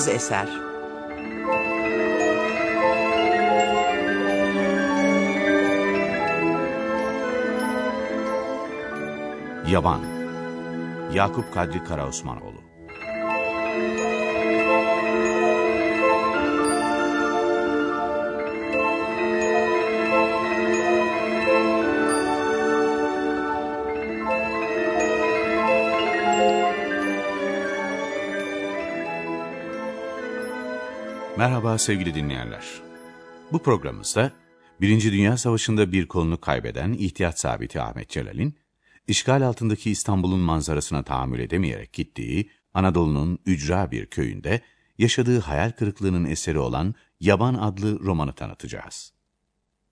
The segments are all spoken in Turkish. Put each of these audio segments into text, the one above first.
Bağımsız eser. Yaban Yakup Kadri Karaosmanoğlu Merhaba sevgili dinleyenler. Bu programımızda Birinci Dünya Savaşı'nda bir kolunu kaybeden ihtiyat sabiti Ahmet Celal'in, işgal altındaki İstanbul'un manzarasına tahammül edemeyerek gittiği Anadolu'nun ücra bir köyünde yaşadığı hayal kırıklığının eseri olan Yaban adlı romanı tanıtacağız.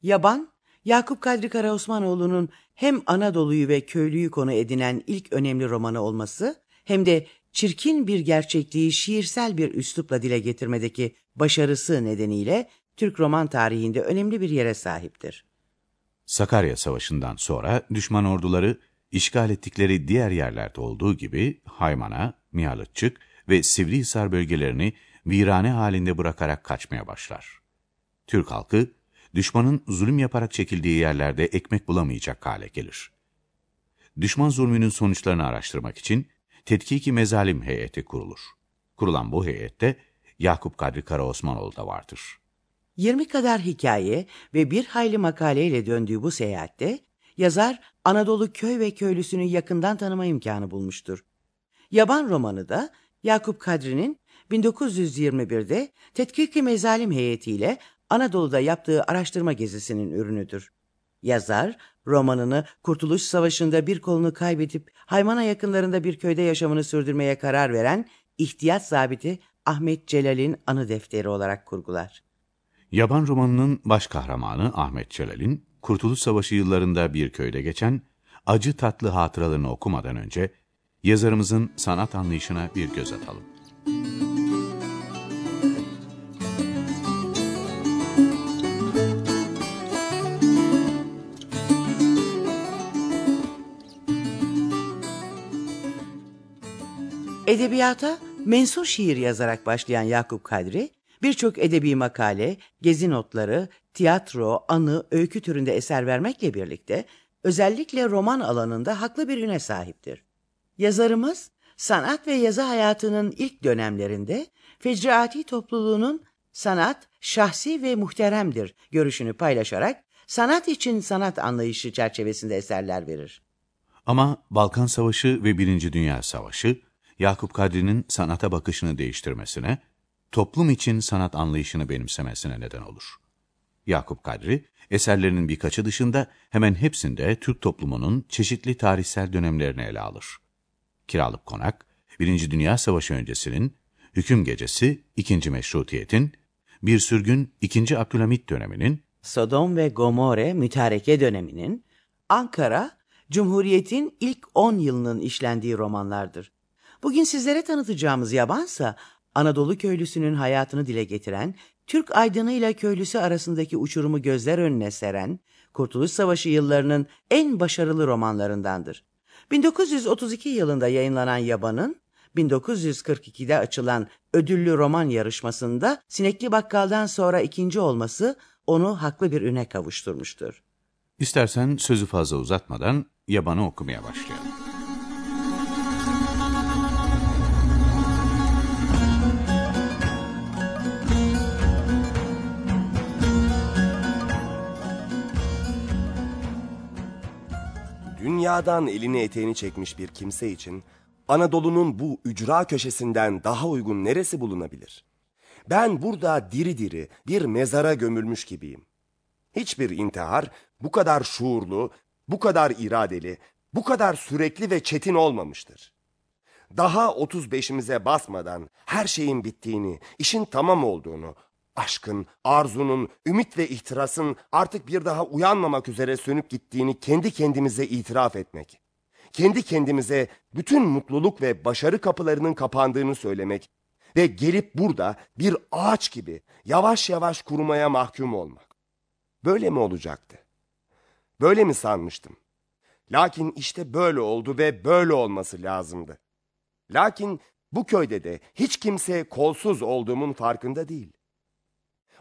Yaban, Yakup Kadri Karaosmanoğlu'nun hem Anadolu'yu ve köylüyü konu edinen ilk önemli romanı olması hem de çirkin bir gerçekliği şiirsel bir üslupla dile getirmedeki başarısı nedeniyle Türk roman tarihinde önemli bir yere sahiptir. Sakarya Savaşı'ndan sonra düşman orduları işgal ettikleri diğer yerlerde olduğu gibi Hayman'a, Mihalıççık ve Sivrihisar bölgelerini virane halinde bırakarak kaçmaya başlar. Türk halkı, düşmanın zulüm yaparak çekildiği yerlerde ekmek bulamayacak hale gelir. Düşman zulmünün sonuçlarını araştırmak için Tetkiki Mezalim Heyeti kurulur. Kurulan bu heyette Yakup Kadri Karaosmanoğlu da vardır. 20 kadar hikaye ve bir hayli makaleyle döndüğü bu seyahatte yazar Anadolu köy ve köylüsünü yakından tanıma imkanı bulmuştur. Yaban romanı da Yakup Kadri'nin 1921'de Tetkiki Mezalim heyetiyle Anadolu'da yaptığı araştırma gezisinin ürünüdür. Yazar, romanını Kurtuluş Savaşı'nda bir kolunu kaybedip Haymana yakınlarında bir köyde yaşamını sürdürmeye karar veren ihtiyat zabiti Ahmet Celal'in anı defteri olarak kurgular. Yaban romanının baş kahramanı Ahmet Celal'in Kurtuluş Savaşı yıllarında bir köyde geçen acı tatlı hatıralarını okumadan önce yazarımızın sanat anlayışına bir göz atalım. Edebiyata mensur şiir yazarak başlayan Yakup Kadri, birçok edebi makale, gezi notları, tiyatro, anı, öykü türünde eser vermekle birlikte özellikle roman alanında haklı bir üne sahiptir. Yazarımız, sanat ve yazı hayatının ilk dönemlerinde Fecriati topluluğunun sanat şahsi ve muhteremdir görüşünü paylaşarak sanat için sanat anlayışı çerçevesinde eserler verir. Ama Balkan Savaşı ve Birinci Dünya Savaşı Yakup Kadri'nin sanata bakışını değiştirmesine, toplum için sanat anlayışını benimsemesine neden olur. Yakup Kadri, eserlerinin birkaçı dışında hemen hepsinde Türk toplumunun çeşitli tarihsel dönemlerini ele alır. Kiralık Konak, Birinci Dünya Savaşı öncesinin, Hüküm Gecesi, İkinci Meşrutiyet'in, Bir Sürgün, İkinci Abdülhamit döneminin, Sodom ve Gomorre mütareke döneminin, Ankara, Cumhuriyet'in ilk 10 yılının işlendiği romanlardır. Bugün sizlere tanıtacağımız yabansa Anadolu köylüsünün hayatını dile getiren, Türk aydını ile köylüsü arasındaki uçurumu gözler önüne seren, Kurtuluş Savaşı yıllarının en başarılı romanlarındandır. 1932 yılında yayınlanan Yaban'ın 1942'de açılan ödüllü roman yarışmasında Sinekli Bakkal'dan sonra ikinci olması onu haklı bir üne kavuşturmuştur. İstersen sözü fazla uzatmadan Yaban'ı okumaya başlayalım. Dünyadan elini eteğini çekmiş bir kimse için Anadolu'nun bu ücra köşesinden daha uygun neresi bulunabilir? Ben burada diri diri bir mezara gömülmüş gibiyim. Hiçbir intihar bu kadar şuurlu, bu kadar iradeli, bu kadar sürekli ve çetin olmamıştır. Daha 35'imize basmadan her şeyin bittiğini, işin tamam olduğunu, aşkın, arzunun, ümit ve ihtirasın artık bir daha uyanmamak üzere sönüp gittiğini kendi kendimize itiraf etmek. Kendi kendimize bütün mutluluk ve başarı kapılarının kapandığını söylemek ve gelip burada bir ağaç gibi yavaş yavaş kurumaya mahkum olmak. Böyle mi olacaktı? Böyle mi sanmıştım? Lakin işte böyle oldu ve böyle olması lazımdı. Lakin Bu köyde de hiç kimse kolsuz olduğumun farkında değil.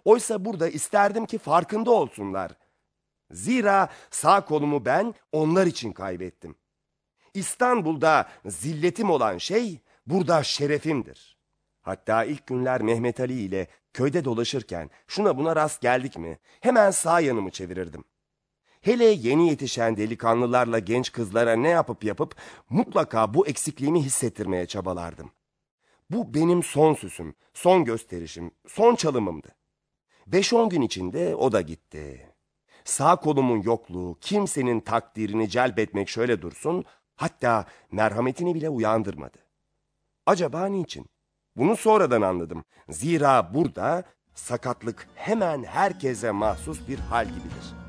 Oysa burada isterdim ki farkında olsunlar. Zira sağ kolumu ben onlar için kaybettim. İstanbul'da zilletim olan şey burada şerefimdir. Hatta ilk günler Mehmet Ali ile köyde dolaşırken şuna buna rast geldik mi hemen sağ yanımı çevirirdim. Hele yeni yetişen delikanlılarla genç kızlara ne yapıp yapıp mutlaka bu eksikliğimi hissettirmeye çabalardım. Bu benim son süsüm, son gösterişim, son çalımımdı. Beş on gün içinde o da gitti. Sağ kolumun yokluğu kimsenin takdirini celbetmek şöyle dursun, hatta merhametini bile uyandırmadı. Acaba niçin? Bunu sonradan anladım. Zira burada sakatlık hemen herkese mahsus bir hal gibidir.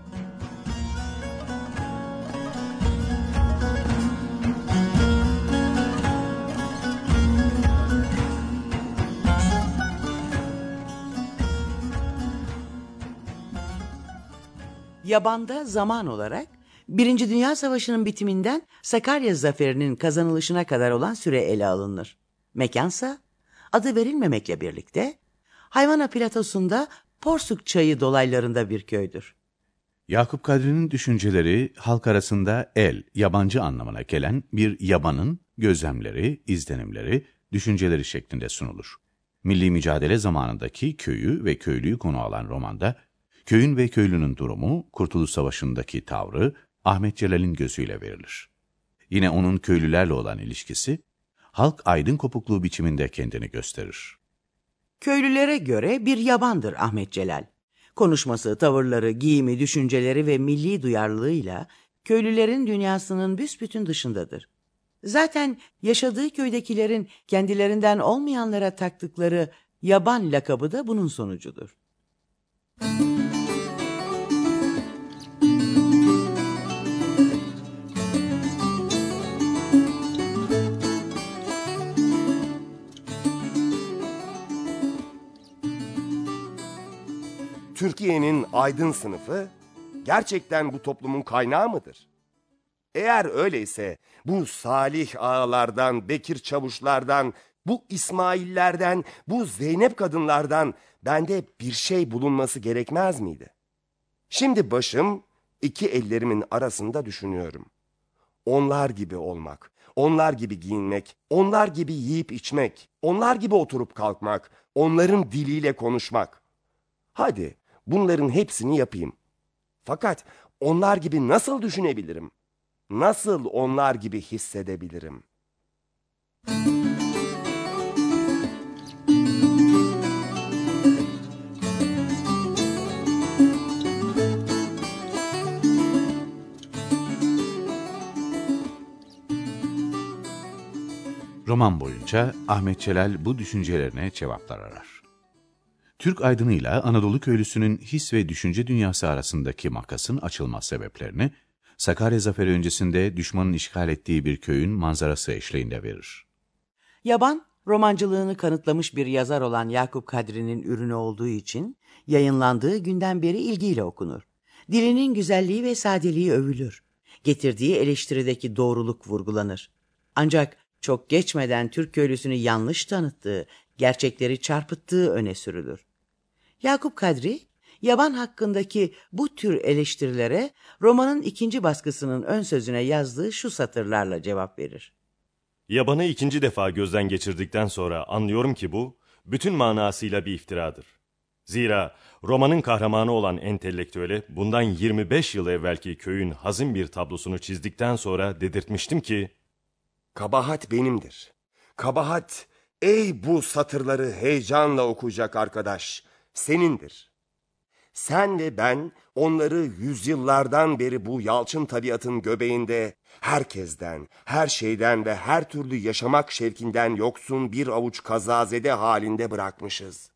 Yabanda zaman olarak Birinci Dünya Savaşı'nın bitiminden Sakarya Zaferi'nin kazanılışına kadar olan süre ele alınır. Mekansa adı verilmemekle birlikte Hayvana Platosu'nda Porsuk Çayı dolaylarında bir köydür. Yakup Kadri'nin düşünceleri halk arasında el, yabancı anlamına gelen bir yabanın gözlemleri, izlenimleri, düşünceleri şeklinde sunulur. Milli mücadele zamanındaki köyü ve köylüyü konu alan romanda, köyün ve köylünün durumu, Kurtuluş Savaşı'ndaki tavrı Ahmet Celal'in gözüyle verilir. Yine onun köylülerle olan ilişkisi, halk aydın kopukluğu biçiminde kendini gösterir. Köylülere göre bir yabandır Ahmet Celal. Konuşması, tavırları, giyimi, düşünceleri ve milli duyarlılığıyla köylülerin dünyasının büsbütün dışındadır. Zaten yaşadığı köydekilerin kendilerinden olmayanlara taktıkları yaban lakabı da bunun sonucudur. Türkiye'nin aydın sınıfı gerçekten bu toplumun kaynağı mıdır? Eğer öyleyse bu Salih ağalardan, Bekir çavuşlardan, bu İsmaillerden, bu Zeynep kadınlardan bende bir şey bulunması gerekmez miydi? Şimdi başım iki ellerimin arasında düşünüyorum. Onlar gibi olmak, onlar gibi giyinmek, onlar gibi yiyip içmek, onlar gibi oturup kalkmak, onların diliyle konuşmak. Hadi bunların hepsini yapayım. Fakat onlar gibi nasıl düşünebilirim? Nasıl onlar gibi hissedebilirim? Roman boyunca Ahmet Celal bu düşüncelerine cevaplar arar. Türk aydınıyla Anadolu köylüsünün his ve düşünce dünyası arasındaki makasın açılma sebeplerini, Sakarya Zaferi öncesinde düşmanın işgal ettiği bir köyün manzarası eşliğinde verir. Yaban, romancılığını kanıtlamış bir yazar olan Yakup Kadri'nin ürünü olduğu için yayınlandığı günden beri ilgiyle okunur. Dilinin güzelliği ve sadeliği övülür. Getirdiği eleştirideki doğruluk vurgulanır. Ancak çok geçmeden Türk köylüsünü yanlış tanıttığı, gerçekleri çarpıttığı öne sürülür. Yakup Kadri, yaban hakkındaki bu tür eleştirilere romanın ikinci baskısının ön sözüne yazdığı şu satırlarla cevap verir. Yabanı ikinci defa gözden geçirdikten sonra anlıyorum ki bu, bütün manasıyla bir iftiradır. Zira romanın kahramanı olan entelektüele bundan 25 yıl evvelki köyün hazin bir tablosunu çizdikten sonra dedirtmiştim ki... Kabahat benimdir. Kabahat, ey bu satırları heyecanla okuyacak arkadaş senindir. Sen ve ben onları yüzyıllardan beri bu yalçın tabiatın göbeğinde herkesten, her şeyden ve her türlü yaşamak şevkinden yoksun bir avuç kazazede halinde bırakmışız.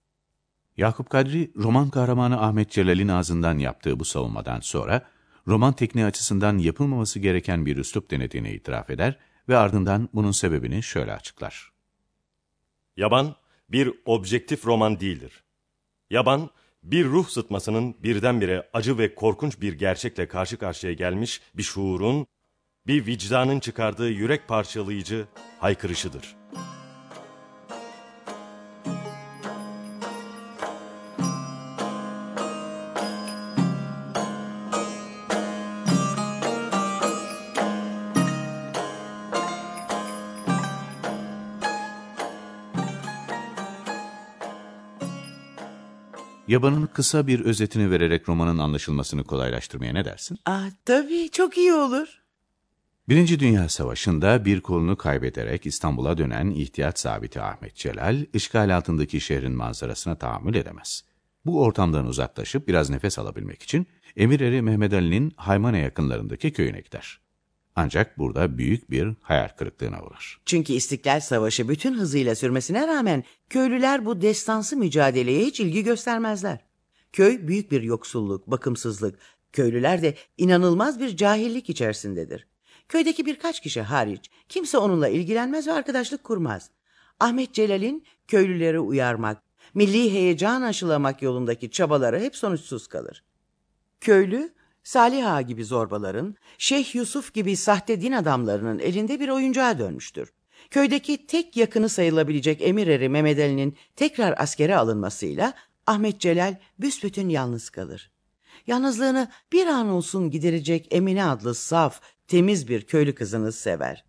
Yakup Kadri, roman kahramanı Ahmet Celal'in ağzından yaptığı bu savunmadan sonra, roman tekniği açısından yapılmaması gereken bir üslup denediğini itiraf eder ve ardından bunun sebebini şöyle açıklar. Yaban bir objektif roman değildir. Yaban, bir ruh sıtmasının birdenbire acı ve korkunç bir gerçekle karşı karşıya gelmiş bir şuurun, bir vicdanın çıkardığı yürek parçalayıcı haykırışıdır. Yabanın kısa bir özetini vererek romanın anlaşılmasını kolaylaştırmaya ne dersin? Ah, tabii çok iyi olur. Birinci Dünya Savaşı'nda bir kolunu kaybederek İstanbul'a dönen ihtiyat zabiti Ahmet Celal, işgal altındaki şehrin manzarasına tahammül edemez. Bu ortamdan uzaklaşıp biraz nefes alabilmek için Emireri Mehmet Ali'nin Haymana yakınlarındaki köyüne gider. Ancak burada büyük bir hayal kırıklığına uğrar. Çünkü İstiklal Savaşı bütün hızıyla sürmesine rağmen köylüler bu destansı mücadeleye hiç ilgi göstermezler. Köy büyük bir yoksulluk, bakımsızlık, köylüler de inanılmaz bir cahillik içerisindedir. Köydeki birkaç kişi hariç kimse onunla ilgilenmez ve arkadaşlık kurmaz. Ahmet Celal'in köylüleri uyarmak, milli heyecan aşılamak yolundaki çabaları hep sonuçsuz kalır. Köylü, Salih Ağa gibi zorbaların, Şeyh Yusuf gibi sahte din adamlarının elinde bir oyuncağa dönmüştür. Köydeki tek yakını sayılabilecek emir eri Mehmet Ali'nin tekrar askere alınmasıyla Ahmet Celal büsbütün yalnız kalır. Yalnızlığını bir an olsun giderecek Emine adlı saf, temiz bir köylü kızını sever.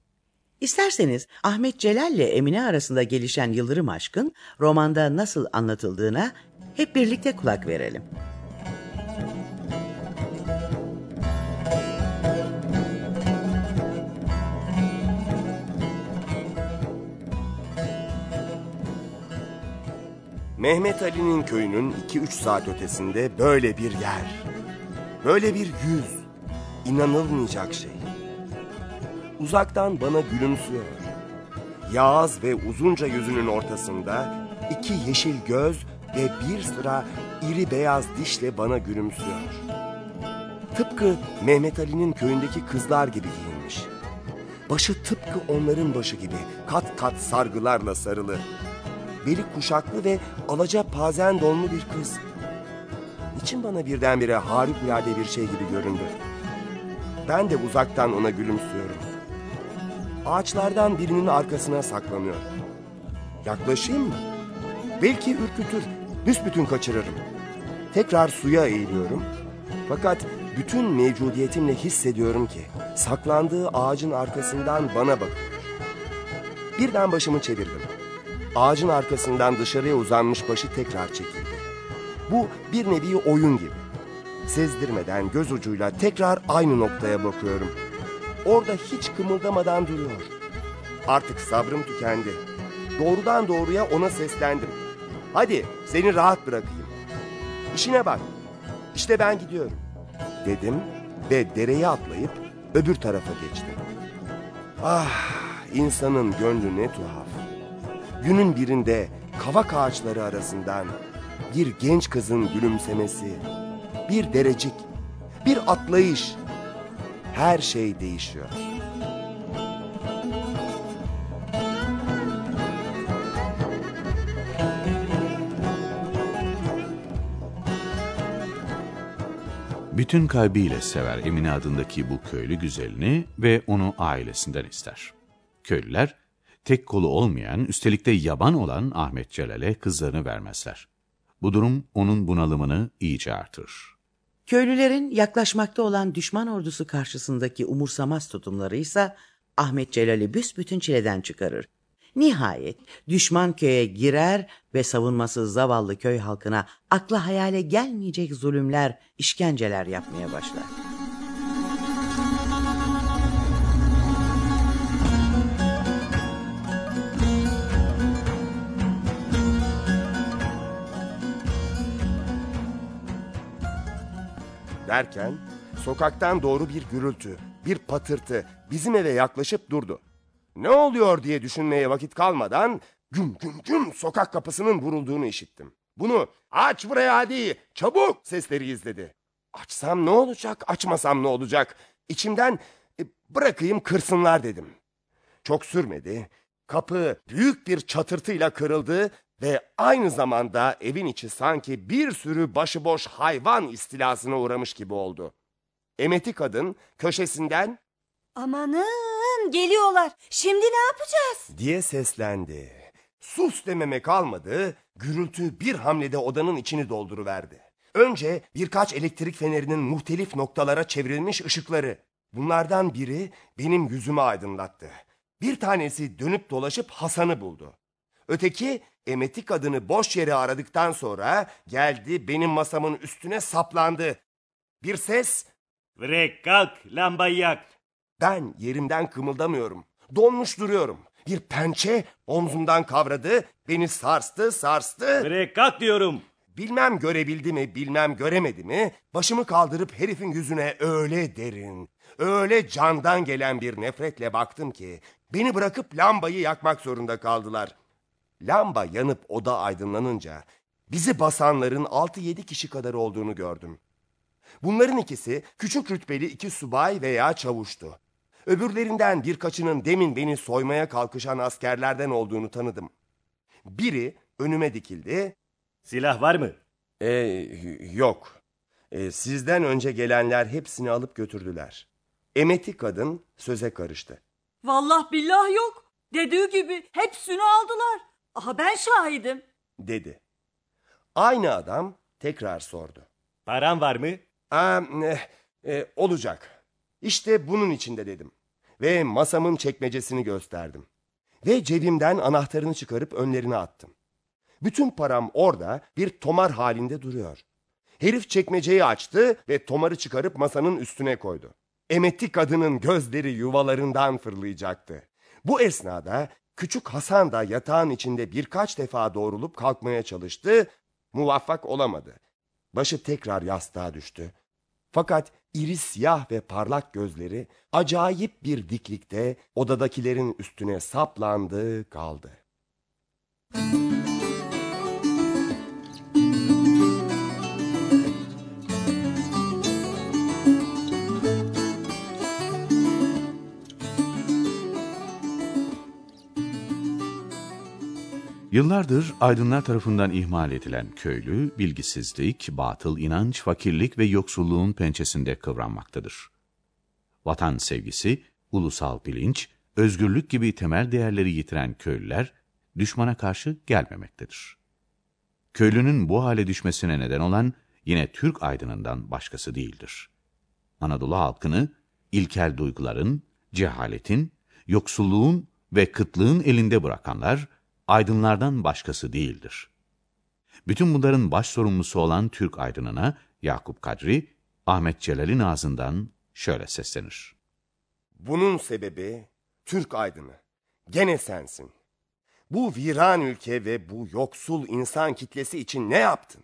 İsterseniz Ahmet Celal ile Emine arasında gelişen Yıldırım aşkın romanda nasıl anlatıldığına hep birlikte kulak verelim. Mehmet Ali'nin köyünün 2-3 saat ötesinde böyle bir yer. Böyle bir yüz. inanılmayacak şey. Uzaktan bana gülümsüyor. Yağız ve uzunca yüzünün ortasında iki yeşil göz ve bir sıra iri beyaz dişle bana gülümsüyor. Tıpkı Mehmet Ali'nin köyündeki kızlar gibi giyinmiş. Başı tıpkı onların başı gibi kat kat sargılarla sarılı. Beli kuşaklı ve alaca pazen donlu bir kız. Niçin bana birdenbire harikulade bir şey gibi göründü? Ben de uzaktan ona gülümsüyorum. Ağaçlardan birinin arkasına saklanıyor. Yaklaşayım mı? Belki ürkütür, büsbütün kaçırırım. Tekrar suya eğiliyorum. Fakat bütün mevcudiyetimle hissediyorum ki saklandığı ağacın arkasından bana bakıyor. Birden başımı çevirdim. Ağacın arkasından dışarıya uzanmış başı tekrar çekildi. Bu bir nevi oyun gibi. Sezdirmeden göz ucuyla tekrar aynı noktaya bakıyorum. Orada hiç kımıldamadan duruyor. Artık sabrım tükendi. Doğrudan doğruya ona seslendim. Hadi seni rahat bırakayım. İşine bak. İşte ben gidiyorum. Dedim ve dereye atlayıp öbür tarafa geçtim. Ah insanın gönlü ne tuhaf. Günün birinde kavak ağaçları arasından bir genç kızın gülümsemesi, bir derecik, bir atlayış. Her şey değişiyor. Bütün kalbiyle sever Emine adındaki bu köylü güzelini ve onu ailesinden ister. Köylüler, tek kolu olmayan, üstelik de yaban olan Ahmet Celal'e kızlarını vermezler. Bu durum onun bunalımını iyice artırır. Köylülerin yaklaşmakta olan düşman ordusu karşısındaki umursamaz tutumları ise Ahmet Celal'i büsbütün çileden çıkarır. Nihayet düşman köye girer ve savunmasız zavallı köy halkına akla hayale gelmeyecek zulümler, işkenceler yapmaya başlar. Derken sokaktan doğru bir gürültü, bir patırtı bizim eve yaklaşıp durdu. Ne oluyor diye düşünmeye vakit kalmadan güm güm güm sokak kapısının vurulduğunu işittim. Bunu aç buraya hadi çabuk sesleri izledi. Açsam ne olacak açmasam ne olacak İçimden e, bırakayım kırsınlar dedim. Çok sürmedi kapı büyük bir çatırtıyla kırıldı ve aynı zamanda evin içi sanki bir sürü başıboş hayvan istilasına uğramış gibi oldu. Emeti kadın köşesinden Amanın geliyorlar. Şimdi ne yapacağız? diye seslendi. Sus dememe kalmadı, gürültü bir hamlede odanın içini dolduruverdi. Önce birkaç elektrik fenerinin muhtelif noktalara çevrilmiş ışıkları. Bunlardan biri benim yüzümü aydınlattı. Bir tanesi dönüp dolaşıp Hasan'ı buldu. Öteki Emetik kadını boş yere aradıktan sonra geldi benim masamın üstüne saplandı. Bir ses, Vrek kalk lambayı yak. ben yerimden kımıldamıyorum. Donmuş duruyorum. Bir pençe omzumdan kavradı, beni sarstı, sarstı. Vrek kalk diyorum. Bilmem görebildi mi, bilmem göremedi mi, başımı kaldırıp herifin yüzüne öyle derin, öyle candan gelen bir nefretle baktım ki, beni bırakıp lambayı yakmak zorunda kaldılar. Lamba yanıp oda aydınlanınca, bizi basanların 6-7 kişi kadar olduğunu gördüm. Bunların ikisi küçük rütbeli iki subay veya çavuştu. Öbürlerinden birkaçının demin beni soymaya kalkışan askerlerden olduğunu tanıdım. Biri önüme dikildi, Silah var mı? e, yok. E, sizden önce gelenler hepsini alıp götürdüler. Emeti kadın söze karıştı. Vallahi billah yok. Dediği gibi hepsini aldılar. Aha ben şahidim. Dedi. Aynı adam tekrar sordu. Paran var mı? Aa, e, e, olacak. İşte bunun içinde dedim. Ve masamın çekmecesini gösterdim. Ve cebimden anahtarını çıkarıp önlerine attım. Bütün param orada bir tomar halinde duruyor. Herif çekmeceyi açtı ve tomarı çıkarıp masanın üstüne koydu. Emeti kadının gözleri yuvalarından fırlayacaktı. Bu esnada küçük Hasan da yatağın içinde birkaç defa doğrulup kalkmaya çalıştı, muvaffak olamadı. Başı tekrar yastığa düştü. Fakat iri siyah ve parlak gözleri acayip bir diklikte odadakilerin üstüne saplandı kaldı. Yıllardır aydınlar tarafından ihmal edilen köylü, bilgisizlik, batıl inanç, fakirlik ve yoksulluğun pençesinde kıvranmaktadır. Vatan sevgisi, ulusal bilinç, özgürlük gibi temel değerleri yitiren köylüler, düşmana karşı gelmemektedir. Köylünün bu hale düşmesine neden olan yine Türk aydınından başkası değildir. Anadolu halkını ilkel duyguların, cehaletin, yoksulluğun ve kıtlığın elinde bırakanlar, aydınlardan başkası değildir. Bütün bunların baş sorumlusu olan Türk aydınına Yakup Kadri, Ahmet Celal'in ağzından şöyle seslenir. Bunun sebebi Türk aydını. Gene sensin. Bu viran ülke ve bu yoksul insan kitlesi için ne yaptın?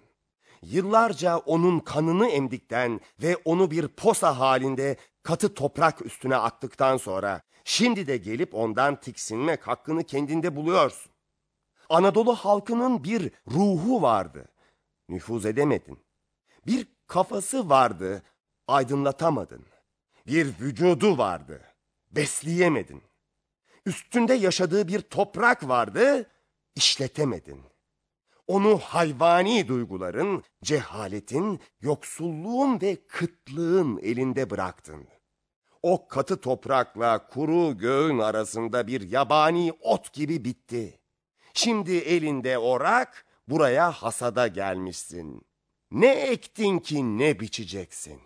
Yıllarca onun kanını emdikten ve onu bir posa halinde katı toprak üstüne attıktan sonra şimdi de gelip ondan tiksinmek hakkını kendinde buluyorsun. Anadolu halkının bir ruhu vardı. Nüfuz edemedin. Bir kafası vardı, aydınlatamadın. Bir vücudu vardı, besleyemedin. Üstünde yaşadığı bir toprak vardı, işletemedin. Onu hayvani duyguların, cehaletin, yoksulluğun ve kıtlığın elinde bıraktın. O katı toprakla kuru göğün arasında bir yabani ot gibi bitti. Şimdi elinde orak, buraya hasada gelmişsin. Ne ektin ki ne biçeceksin?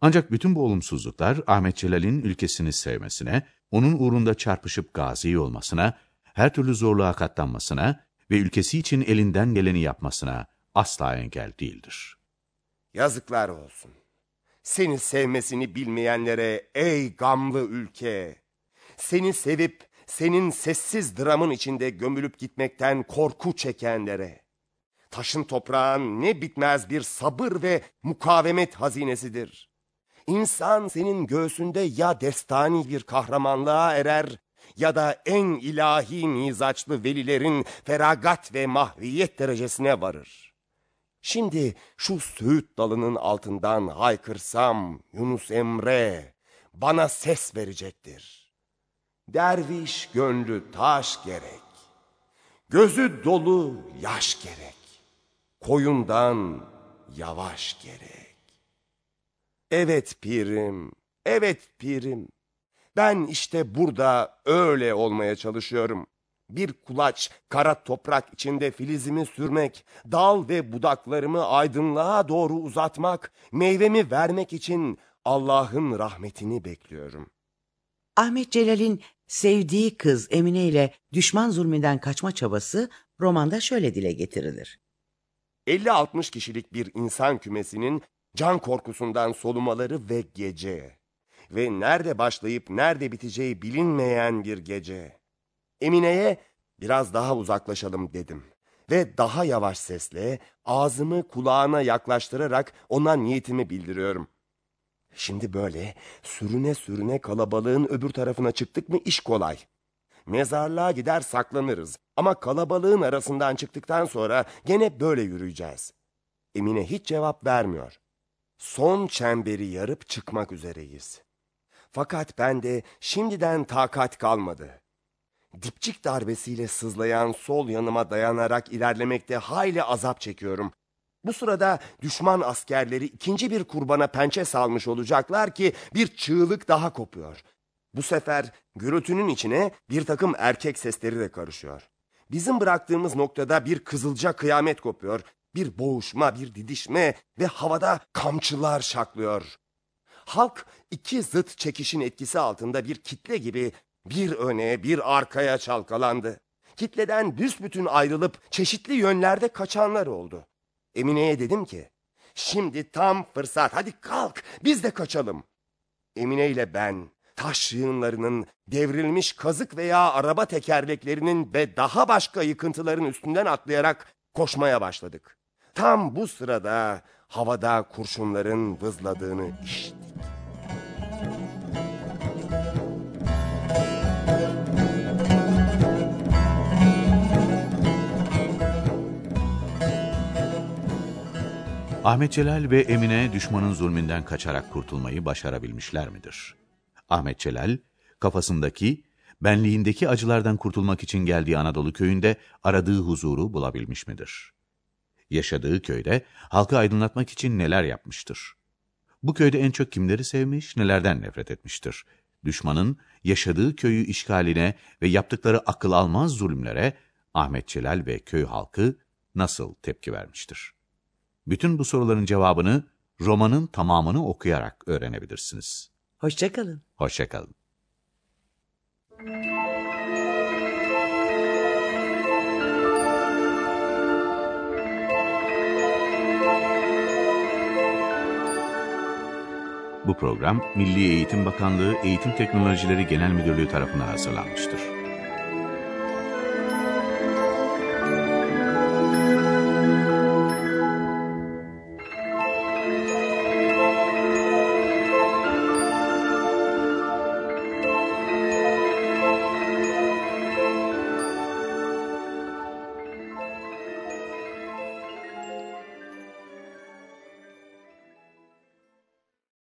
Ancak bütün bu olumsuzluklar Ahmet Celal'in ülkesini sevmesine, onun uğrunda çarpışıp gazi olmasına, her türlü zorluğa katlanmasına ve ülkesi için elinden geleni yapmasına asla engel değildir. Yazıklar olsun. Seni sevmesini bilmeyenlere ey gamlı ülke. Seni sevip senin sessiz dramın içinde gömülüp gitmekten korku çekenlere. Taşın toprağın ne bitmez bir sabır ve mukavemet hazinesidir. İnsan senin göğsünde ya destani bir kahramanlığa erer ya da en ilahi mizaçlı velilerin feragat ve mahviyet derecesine varır. Şimdi şu söğüt dalının altından haykırsam Yunus Emre bana ses verecektir. Derviş gönlü taş gerek, gözü dolu yaş gerek, koyundan yavaş gerek. Evet pirim, evet pirim. Ben işte burada öyle olmaya çalışıyorum. Bir kulaç kara toprak içinde filizimi sürmek, dal ve budaklarımı aydınlığa doğru uzatmak, meyvemi vermek için Allah'ın rahmetini bekliyorum. Ahmet Celal'in sevdiği kız Emine ile düşman zulmünden kaçma çabası romanda şöyle dile getirilir. 50-60 kişilik bir insan kümesinin can korkusundan solumaları ve gece. Ve nerede başlayıp nerede biteceği bilinmeyen bir gece. Emine'ye biraz daha uzaklaşalım dedim. Ve daha yavaş sesle ağzımı kulağına yaklaştırarak ona niyetimi bildiriyorum. Şimdi böyle sürüne sürüne kalabalığın öbür tarafına çıktık mı iş kolay. Mezarlığa gider saklanırız ama kalabalığın arasından çıktıktan sonra gene böyle yürüyeceğiz. Emine hiç cevap vermiyor. Son çemberi yarıp çıkmak üzereyiz. Fakat bende şimdiden takat kalmadı. Dipçik darbesiyle sızlayan sol yanıma dayanarak ilerlemekte hayli azap çekiyorum. Bu sırada düşman askerleri ikinci bir kurbana pençe salmış olacaklar ki bir çığlık daha kopuyor. Bu sefer gürültünün içine bir takım erkek sesleri de karışıyor. Bizim bıraktığımız noktada bir kızılca kıyamet kopuyor. Bir boğuşma, bir didişme ve havada kamçılar şaklıyor. Halk iki zıt çekişin etkisi altında bir kitle gibi bir öne bir arkaya çalkalandı. Kitleden büsbütün ayrılıp çeşitli yönlerde kaçanlar oldu. Emine'ye dedim ki, şimdi tam fırsat hadi kalk biz de kaçalım. Emine ile ben taş yığınlarının, devrilmiş kazık veya araba tekerleklerinin ve daha başka yıkıntıların üstünden atlayarak koşmaya başladık. Tam bu sırada havada kurşunların vızladığını işittik. Ahmet Celal ve Emine düşmanın zulmünden kaçarak kurtulmayı başarabilmişler midir? Ahmet Celal, kafasındaki, benliğindeki acılardan kurtulmak için geldiği Anadolu köyünde aradığı huzuru bulabilmiş midir? Yaşadığı köyde halkı aydınlatmak için neler yapmıştır? Bu köyde en çok kimleri sevmiş, nelerden nefret etmiştir? Düşmanın yaşadığı köyü işgaline ve yaptıkları akıl almaz zulümlere Ahmet Celal ve köy halkı nasıl tepki vermiştir? Bütün bu soruların cevabını romanın tamamını okuyarak öğrenebilirsiniz. Hoşçakalın. Hoşçakalın. Bu program Milli Eğitim Bakanlığı Eğitim Teknolojileri Genel Müdürlüğü tarafından hazırlanmıştır.